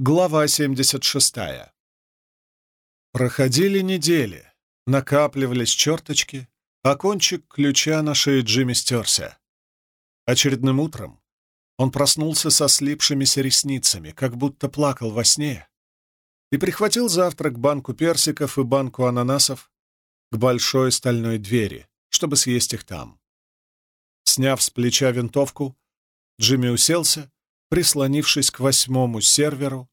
Глава 76. Проходили недели, накапливались черточки, а кончик ключа на шее Джимми стерся. Очередным утром он проснулся со слипшимися ресницами, как будто плакал во сне, и прихватил завтрак, банку персиков и банку ананасов к большой стальной двери, чтобы съесть их там. Сняв с плеча винтовку, Джимми уселся прислонившись к восьмому серверу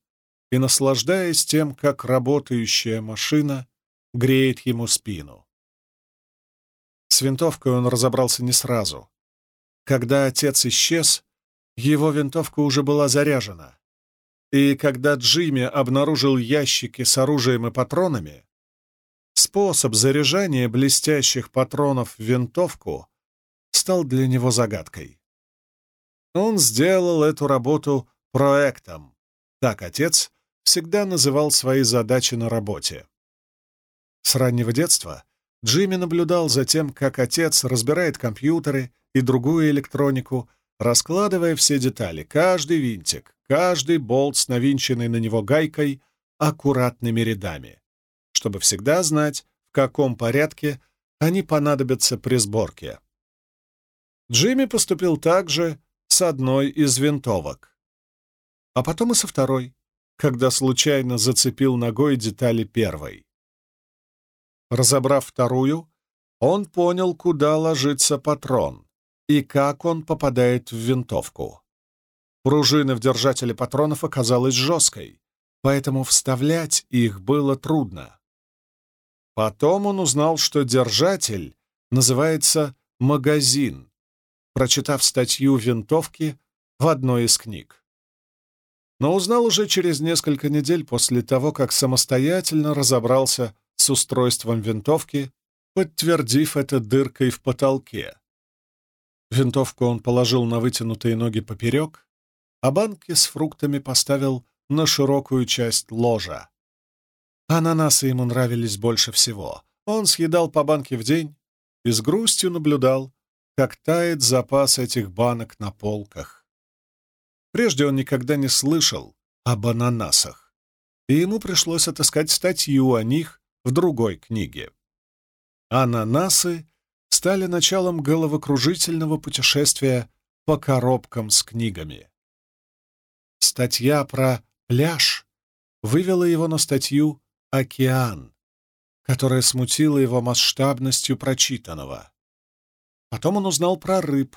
и наслаждаясь тем, как работающая машина греет ему спину. С винтовкой он разобрался не сразу. Когда отец исчез, его винтовка уже была заряжена. И когда Джимми обнаружил ящики с оружием и патронами, способ заряжания блестящих патронов в винтовку стал для него загадкой. Он сделал эту работу проектом. Так отец всегда называл свои задачи на работе. С раннего детства Джимми наблюдал за тем, как отец разбирает компьютеры и другую электронику, раскладывая все детали, каждый винтик, каждый болт с навинченной на него гайкой аккуратными рядами, чтобы всегда знать, в каком порядке они понадобятся при сборке. Джимми поступил так же с одной из винтовок. А потом и со второй, когда случайно зацепил ногой детали первой. Разобрав вторую, он понял, куда ложится патрон и как он попадает в винтовку. Пружина в держателе патронов оказалась жесткой, поэтому вставлять их было трудно. Потом он узнал, что держатель называется магазин, прочитав статью «Винтовки» в одной из книг. Но узнал уже через несколько недель после того, как самостоятельно разобрался с устройством винтовки, подтвердив это дыркой в потолке. Винтовку он положил на вытянутые ноги поперек, а банки с фруктами поставил на широкую часть ложа. Ананасы ему нравились больше всего. Он съедал по банке в день и с грустью наблюдал, как тает запас этих банок на полках. Прежде он никогда не слышал об ананасах, и ему пришлось отыскать статью о них в другой книге. Ананасы стали началом головокружительного путешествия по коробкам с книгами. Статья про пляж вывела его на статью «Океан», которая смутила его масштабностью прочитанного. Потом он узнал про рыб.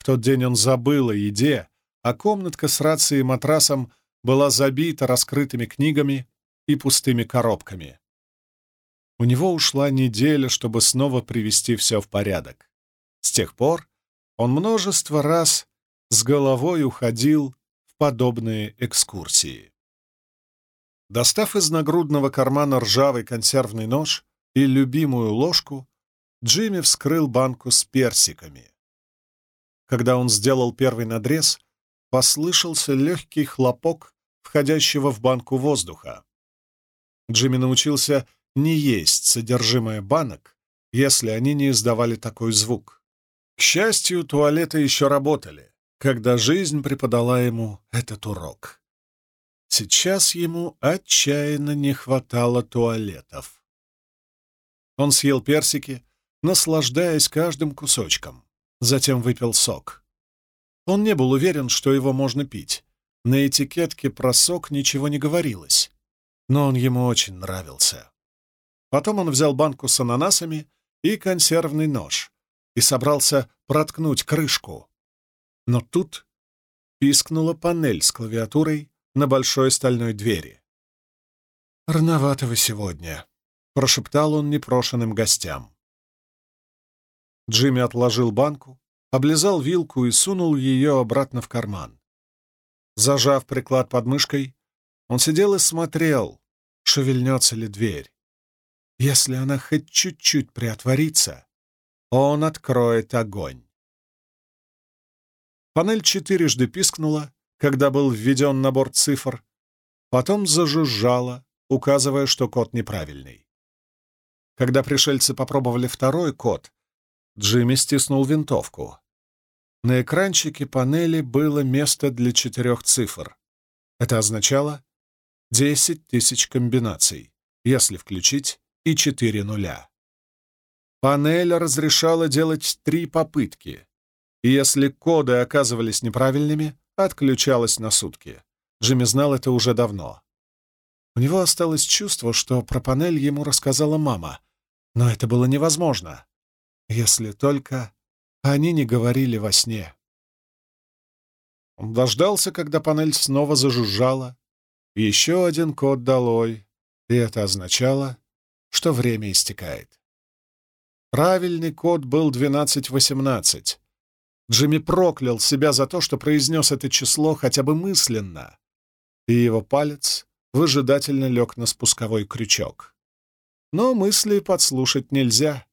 В тот день он забыл о еде, а комнатка с рацией и матрасом была забита раскрытыми книгами и пустыми коробками. У него ушла неделя, чтобы снова привести все в порядок. С тех пор он множество раз с головой уходил в подобные экскурсии. Достав из нагрудного кармана ржавый консервный нож и любимую ложку, Джимми вскрыл банку с персиками. Когда он сделал первый надрез, послышался легкий хлопок входящего в банку воздуха. Джимми научился не есть содержимое банок, если они не издавали такой звук. К счастью, туалеты еще работали, когда жизнь преподала ему этот урок. Сейчас ему отчаянно не хватало туалетов. Он съел персики, наслаждаясь каждым кусочком. Затем выпил сок. Он не был уверен, что его можно пить. На этикетке про сок ничего не говорилось, но он ему очень нравился. Потом он взял банку с ананасами и консервный нож и собрался проткнуть крышку. Но тут пискнула панель с клавиатурой на большой стальной двери. «Рановато вы сегодня», — прошептал он непрошенным гостям. Джимми отложил банку, облизал вилку и сунул ее обратно в карман. Зажав приклад под мышкой, он сидел и смотрел, шевельнется ли дверь. Если она хоть чуть-чуть приотворится, он откроет огонь. Панель четырежды пискнула, когда был введен набор цифр, потом зажужжала, указывая, что код неправильный. Когда пришельцы попробовали второй код, Джимми стиснул винтовку. На экранчике панели было место для четырех цифр. Это означало 10 тысяч комбинаций, если включить и 4 нуля. Панель разрешала делать три попытки, и если коды оказывались неправильными, отключалась на сутки. Джимми знал это уже давно. У него осталось чувство, что про панель ему рассказала мама, но это было невозможно, если только они не говорили во сне. Он дождался, когда панель снова зажужжала. Еще один код долой, и это означало, что время истекает. Правильный код был 1218. Джимми проклял себя за то, что произнес это число хотя бы мысленно, и его палец выжидательно лег на спусковой крючок. Но мысли подслушать нельзя.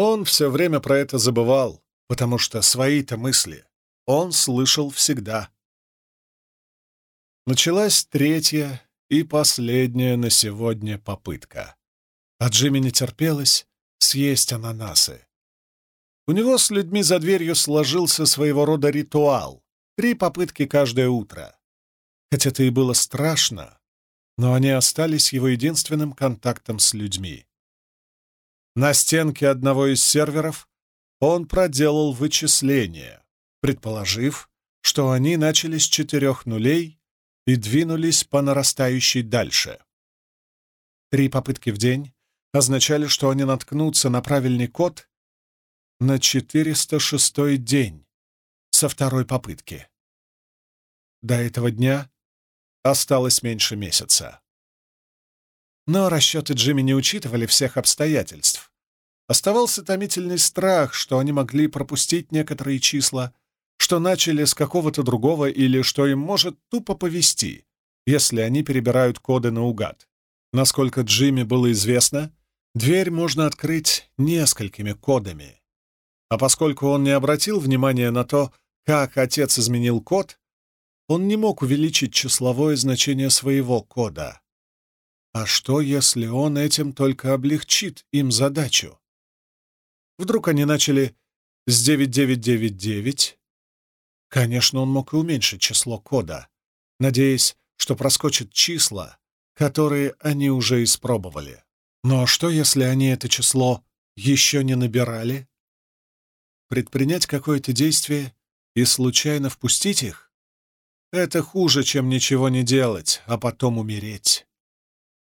Он все время про это забывал, потому что свои-то мысли он слышал всегда. Началась третья и последняя на сегодня попытка. А Джимми не терпелось съесть ананасы. У него с людьми за дверью сложился своего рода ритуал. Три попытки каждое утро. Хоть это и было страшно, но они остались его единственным контактом с людьми. На стенке одного из серверов он проделал вычисления, предположив, что они начали с четырех нулей и двинулись по нарастающей дальше. Три попытки в день означали, что они наткнутся на правильный код на 406 день со второй попытки. До этого дня осталось меньше месяца. Но расчеты Джимми не учитывали всех обстоятельств. Оставался томительный страх, что они могли пропустить некоторые числа, что начали с какого-то другого или что им может тупо повести, если они перебирают коды наугад. Насколько Джимми было известно, дверь можно открыть несколькими кодами. А поскольку он не обратил внимания на то, как отец изменил код, он не мог увеличить числовое значение своего кода. А что, если он этим только облегчит им задачу? Вдруг они начали с 9999? Конечно, он мог и уменьшить число кода, надеясь, что проскочат числа, которые они уже испробовали. Но что, если они это число еще не набирали? предпринять какое-то действие и случайно впустить их? Это хуже, чем ничего не делать, а потом умереть.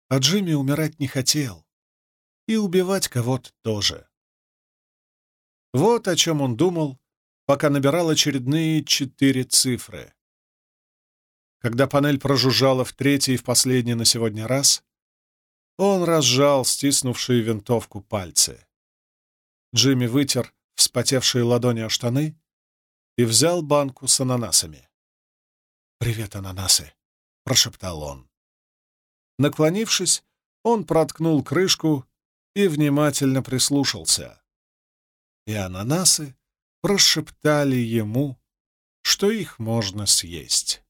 А Джимми умирать не хотел. И убивать кого-то тоже. Вот о чем он думал, пока набирал очередные четыре цифры. Когда панель прожужжала в третий и в последний на сегодня раз, он разжал стиснувшие винтовку пальцы. Джимми вытер вспотевшие ладони о штаны и взял банку с ананасами. «Привет, ананасы!» — прошептал он. Наклонившись, он проткнул крышку и внимательно прислушался. И ананасы прошептали ему, что их можно съесть.